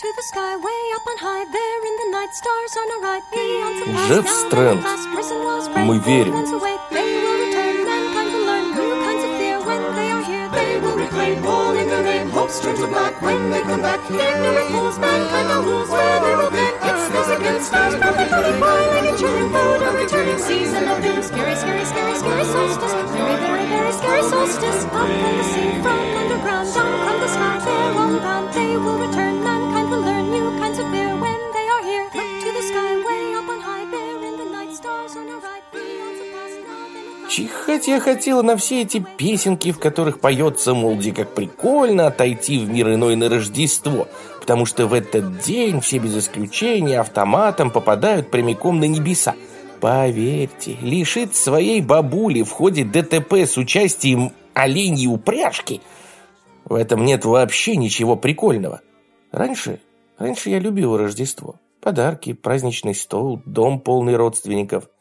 to the sky, way up on high, there in the night, stars on a ride, beyond some past, Jeff now Strand. never past, prison walls break, Мы верим. ones away, they will return, mankind will learn new kinds of fear when they are here, they will reclaim all in their name, hopes turn to black when they come back, ignorant fools, mankind now rules where they Чихать я хотела на все эти песенки, в которых поется, мол, где как прикольно отойти в мир иной на Рождество, потому что в этот день все без исключения автоматом попадают прямиком на небеса. Поверьте, лишить своей бабули в ходе ДТП с участием оленьей упряжки в этом нет вообще ничего прикольного. Раньше, раньше я любил Рождество. Подарки, праздничный стол, дом полный родственников –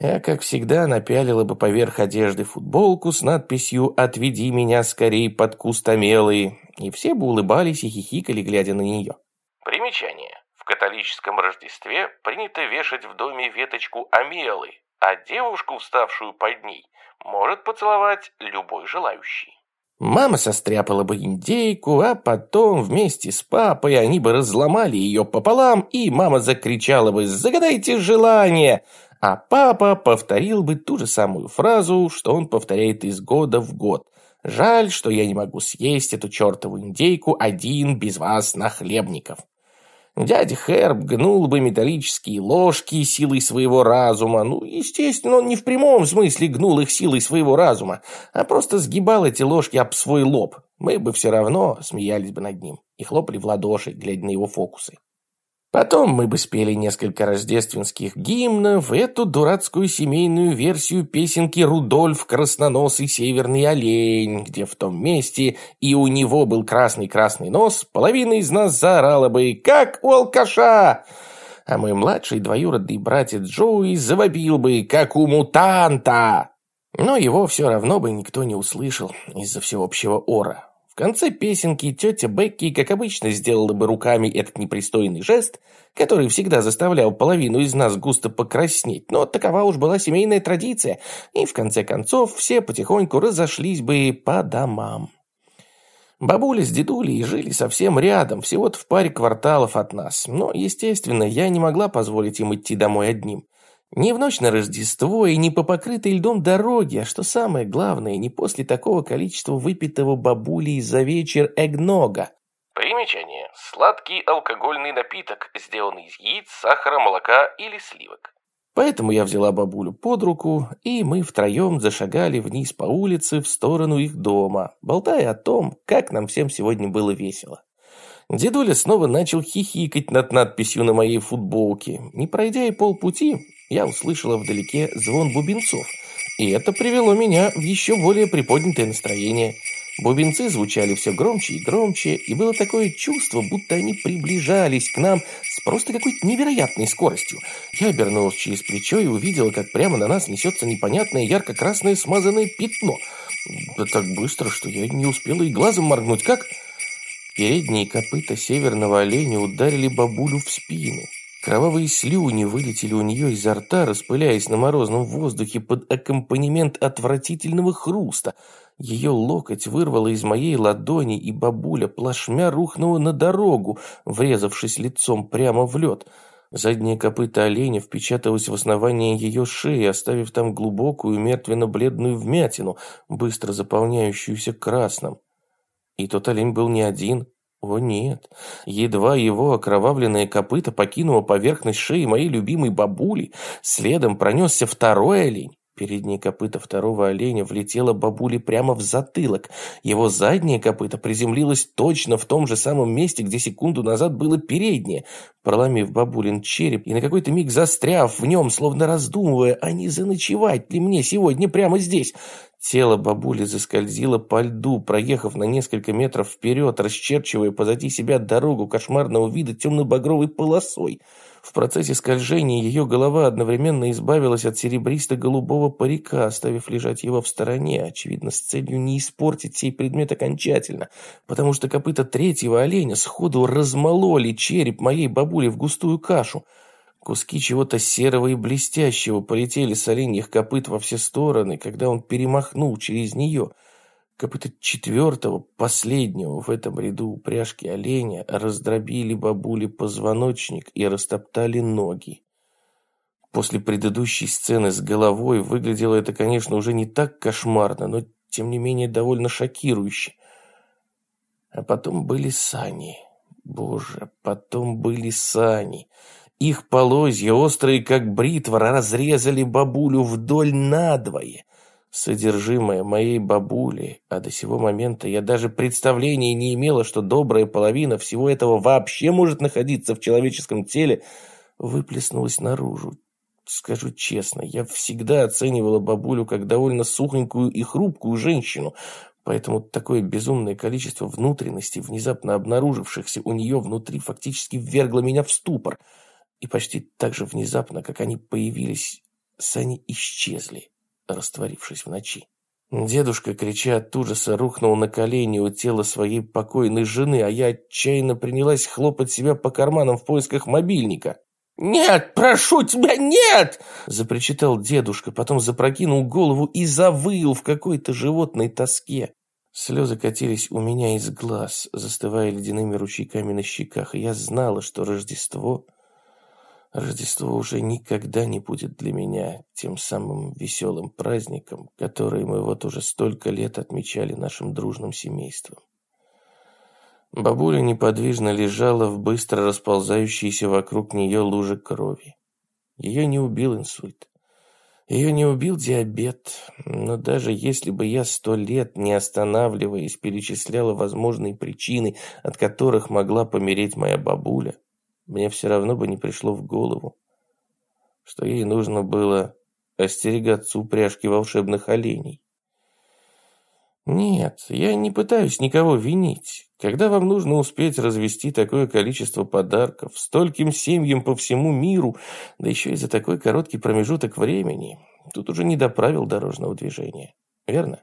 я, как всегда, напялила бы поверх одежды футболку с надписью «Отведи меня скорей под куст омелый», и все бы улыбались и хихикали, глядя на нее. Примечание. В католическом Рождестве принято вешать в доме веточку омелы, а девушку, вставшую под ней, может поцеловать любой желающий. Мама состряпала бы индейку, а потом вместе с папой они бы разломали ее пополам, и мама закричала бы «Загадайте желание!», а папа повторил бы ту же самую фразу, что он повторяет из года в год. «Жаль, что я не могу съесть эту чертову индейку один без вас, нахлебников». Дядя Херб гнул бы металлические ложки силой своего разума. Ну, естественно, он не в прямом смысле гнул их силой своего разума, а просто сгибал эти ложки об свой лоб. Мы бы все равно смеялись бы над ним и хлопали в ладоши, глядя на его фокусы. Потом мы бы спели несколько рождественских гимнов, эту дурацкую семейную версию песенки «Рудольф, красноносый северный олень», где в том месте и у него был красный-красный нос, половина из нас заорала бы «Как у алкаша!» А мой младший двоюродный братец Джоуи завопил бы «Как у мутанта!» Но его все равно бы никто не услышал из-за всеобщего ора. Конце песенки тетя Бекки, как обычно, сделала бы руками этот непристойный жест, который всегда заставлял половину из нас густо покраснеть, но такова уж была семейная традиция, и в конце концов все потихоньку разошлись бы по домам. Бабуля с дедулей жили совсем рядом, всего-то в паре кварталов от нас, но, естественно, я не могла позволить им идти домой одним. Не в ночь на Рождество и не по покрытой льдом дороге, а что самое главное, не после такого количества выпитого бабулей за вечер эгнога. Примечание. Сладкий алкогольный напиток, сделанный из яиц, сахара, молока или сливок. Поэтому я взяла бабулю под руку, и мы втроем зашагали вниз по улице в сторону их дома, болтая о том, как нам всем сегодня было весело. Дедуля снова начал хихикать над надписью на моей футболке. Не пройдя и полпути, я услышала вдалеке звон бубенцов, и это привело меня в еще более приподнятое настроение. Бубенцы звучали все громче и громче, и было такое чувство, будто они приближались к нам с просто какой-то невероятной скоростью. Я обернулась через плечо и увидела, как прямо на нас несется непонятное ярко-красное смазанное пятно. Да так быстро, что я не успела и глазом моргнуть. Как... Передние копыта северного оленя ударили бабулю в спину. Кровавые слюни вылетели у нее изо рта, распыляясь на морозном воздухе под аккомпанемент отвратительного хруста. Ее локоть вырвало из моей ладони, и бабуля плашмя рухнула на дорогу, врезавшись лицом прямо в лед. Заднее копыто оленя впечаталось в основание ее шеи, оставив там глубокую мертвенно-бледную вмятину, быстро заполняющуюся красным. И тот олень был не один. О нет, едва его окровавленное копыто покинуло поверхность шеи моей любимой бабули, следом пронесся второй олень. Переднее копыто второго оленя влетело бабуле прямо в затылок. Его заднее копыто приземлилось точно в том же самом месте, где секунду назад было переднее, проломив бабулин череп и на какой-то миг застряв в нем, словно раздумывая, а не заночевать ли мне сегодня прямо здесь. Тело бабули заскользило по льду, проехав на несколько метров вперед, расчерчивая позади себя дорогу кошмарного вида темно-багровой полосой. В процессе скольжения ее голова одновременно избавилась от серебристо-голубого парика, оставив лежать его в стороне, очевидно, с целью не испортить сей предмет окончательно, потому что копыта третьего оленя сходу размололи череп моей бабули в густую кашу. Куски чего-то серого и блестящего полетели с оленьих копыт во все стороны, когда он перемахнул через нее. Копыта четвертого, последнего в этом ряду упряжки оленя раздробили бабули позвоночник и растоптали ноги. После предыдущей сцены с головой выглядело это, конечно, уже не так кошмарно, но тем не менее довольно шокирующе. А потом были сани. Боже, потом были сани. Их полозья, острые как бритва, разрезали бабулю вдоль надвое. Содержимое моей бабули, а до сего момента я даже представления не имела, что добрая половина всего этого вообще может находиться в человеческом теле, выплеснулась наружу. Скажу честно, я всегда оценивала бабулю как довольно сухонькую и хрупкую женщину, поэтому такое безумное количество внутренностей, внезапно обнаружившихся у нее внутри, фактически ввергло меня в ступор – и почти так же внезапно, как они появились, сани исчезли, растворившись в ночи. Дедушка, крича от ужаса, рухнул на колени у тела своей покойной жены, а я отчаянно принялась хлопать себя по карманам в поисках мобильника. «Нет, прошу тебя, нет!» – запричитал дедушка, потом запрокинул голову и завыл в какой-то животной тоске. Слезы катились у меня из глаз, застывая ледяными ручейками на щеках, и я знала, что Рождество – Рождество уже никогда не будет для меня тем самым веселым праздником, который мы вот уже столько лет отмечали нашим дружным семейством. Бабуля неподвижно лежала в быстро расползающейся вокруг нее луже крови. Ее не убил инсульт. Ее не убил диабет, но даже если бы я сто лет, не останавливаясь, перечисляла возможные причины, от которых могла помереть моя бабуля, мне все равно бы не пришло в голову, что ей нужно было остерегаться упряжки волшебных оленей. Нет, я не пытаюсь никого винить. Когда вам нужно успеть развести такое количество подарков стольким семьям по всему миру, да еще и за такой короткий промежуток времени, тут уже не до правил дорожного движения, верно?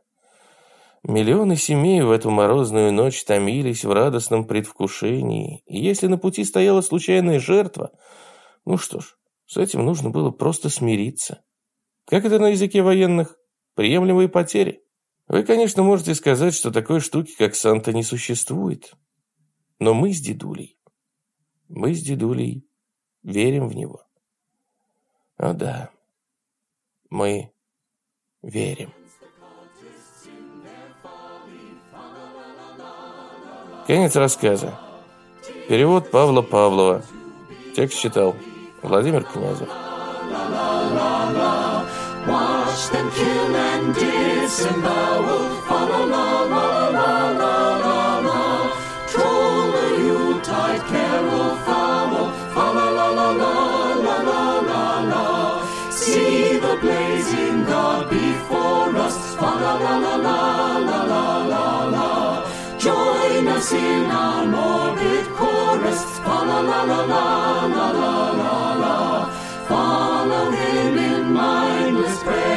Миллионы семей в эту морозную ночь томились в радостном предвкушении, и если на пути стояла случайная жертва, ну что ж, с этим нужно было просто смириться. Как это на языке военных? Приемлемые потери. Вы, конечно, можете сказать, что такой штуки, как Санта, не существует. Но мы с дедулей, мы с дедулей верим в него. О да, мы верим. Конец рассказа. Перевод Павла Павлова. Текст читал Владимир Князев. See the blazing God before us. Fa la la la la la us in our morbid chorus. Fa la la la la la la la la. Follow him in mindless prayer.